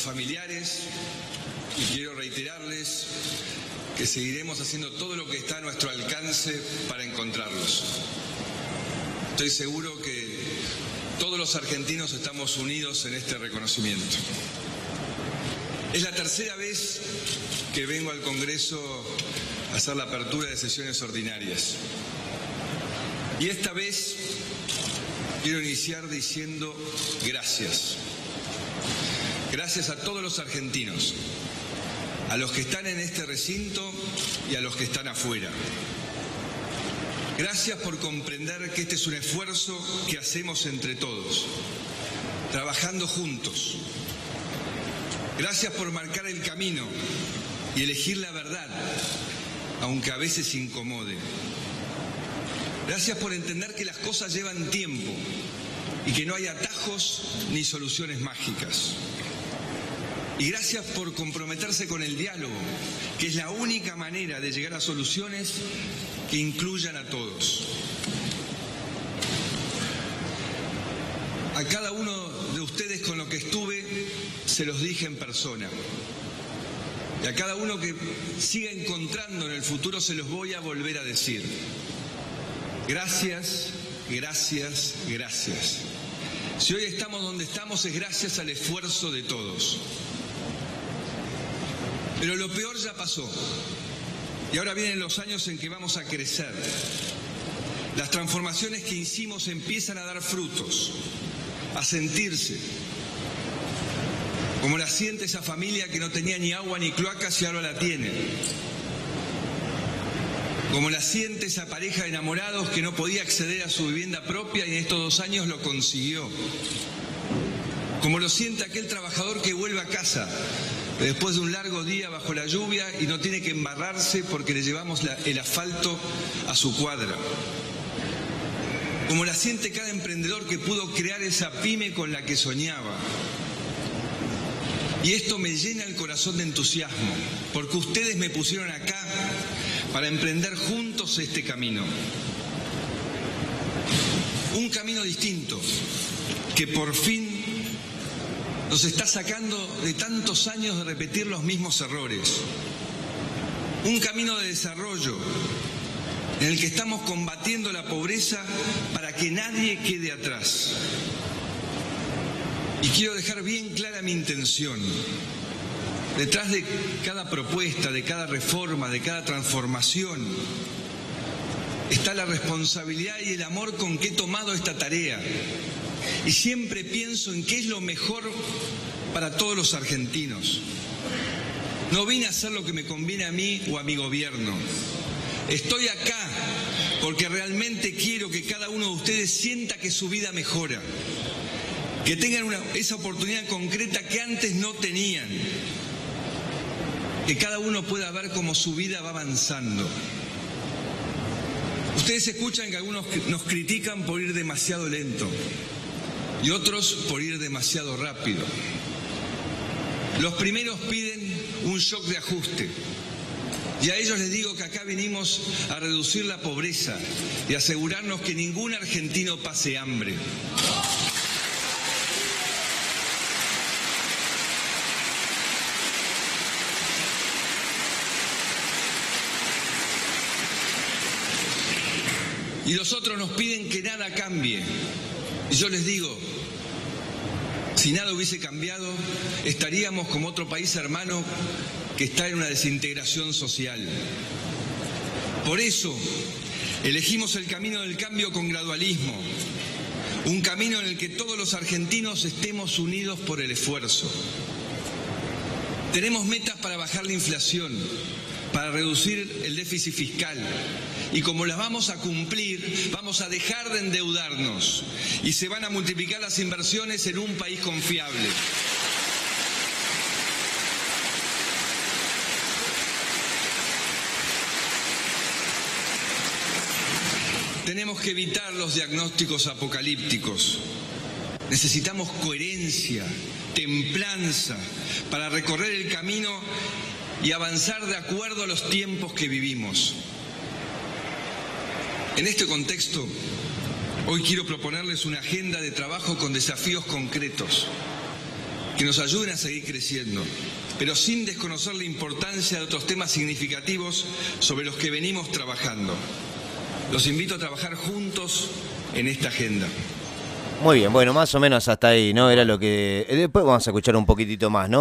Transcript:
familiares y quiero reiterarles que seguiremos haciendo todo lo que está a nuestro alcance para encontrarlos. Estoy seguro que todos los argentinos estamos unidos en este reconocimiento. Es la tercera vez que vengo al Congreso a hacer la apertura de sesiones ordinarias. Y esta vez quiero iniciar diciendo gracias. Gracias a todos los argentinos, a los que están en este recinto y a los que están afuera. Gracias por comprender que este es un esfuerzo que hacemos entre todos, trabajando juntos. Gracias por marcar el camino y elegir la verdad, aunque a veces incomode. Gracias por entender que las cosas llevan tiempo y que no hay atajos ni soluciones mágicas. Y gracias por comprometerse con el diálogo, que es la única manera de llegar a soluciones que incluyan a todos. A cada uno de ustedes con lo que estuve, se los dije en persona. Y a cada uno que siga encontrando en el futuro, se los voy a volver a decir. Gracias, gracias, gracias. Si hoy estamos donde estamos es gracias al esfuerzo de todos. Pero lo peor ya pasó. Y ahora vienen los años en que vamos a crecer. Las transformaciones que hicimos empiezan a dar frutos, a sentirse. Como la siente esa familia que no tenía ni agua ni cloacas y ahora la tiene. Como la siente esa pareja de enamorados que no podía acceder a su vivienda propia y en estos dos años lo consiguió. Como lo siente aquel trabajador que vuelve a casa después de un largo día bajo la lluvia y no tiene que embarrarse porque le llevamos el asfalto a su cuadra. Como la siente cada emprendedor que pudo crear esa pyme con la que soñaba. Y esto me llena el corazón de entusiasmo, porque ustedes me pusieron acá para emprender juntos este camino. Un camino distinto, que por fin nos está sacando de tantos años de repetir los mismos errores. Un camino de desarrollo en el que estamos combatiendo la pobreza para que nadie quede atrás. Y quiero dejar bien clara mi intención. Detrás de cada propuesta, de cada reforma, de cada transformación, está la responsabilidad y el amor con que he tomado esta tarea y siempre pienso en qué es lo mejor para todos los argentinos. No vine a hacer lo que me conviene a mí o a mi gobierno. Estoy acá porque realmente quiero que cada uno de ustedes sienta que su vida mejora, que tengan esa oportunidad concreta que antes no tenían, que cada uno pueda ver cómo su vida va avanzando. Ustedes escuchan que algunos nos critican por ir demasiado lento y otros por ir demasiado rápido. Los primeros piden un shock de ajuste. Y a ellos les digo que acá venimos a reducir la pobreza y asegurarnos que ningún argentino pase hambre. Y los otros nos piden que nada cambie. Yo les digo, si nada hubiese cambiado, estaríamos como otro país hermano que está en una desintegración social. Por eso, elegimos el camino del cambio con gradualismo, un camino en el que todos los argentinos estemos unidos por el esfuerzo. Tenemos metas para bajar la inflación, para reducir el déficit fiscal. Y como las vamos a cumplir, vamos a dejar de endeudarnos y se van a multiplicar las inversiones en un país confiable. Tenemos que evitar los diagnósticos apocalípticos. Necesitamos coherencia, templanza para recorrer el camino y avanzar de acuerdo a los tiempos que vivimos. En este contexto, hoy quiero proponerles una agenda de trabajo con desafíos concretos que nos ayuden a seguir creciendo, pero sin desconocer la importancia de otros temas significativos sobre los que venimos trabajando. Los invito a trabajar juntos en esta agenda. Muy bien, bueno, más o menos hasta ahí, ¿no? Era lo que... Después vamos a escuchar un poquitito más, ¿no?